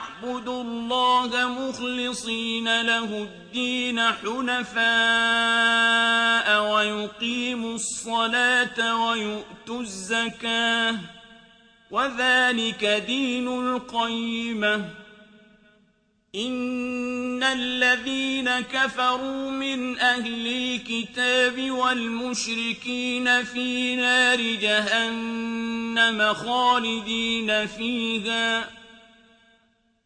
ليعبدوا الله مخلصين له الدين حنفاء ويقيموا الصلاة ويؤتوا الزكاة وذلك دين القيمة. إن الذين كفروا من أهل الكتاب والمشركين في نار جهنم خالدين فيها.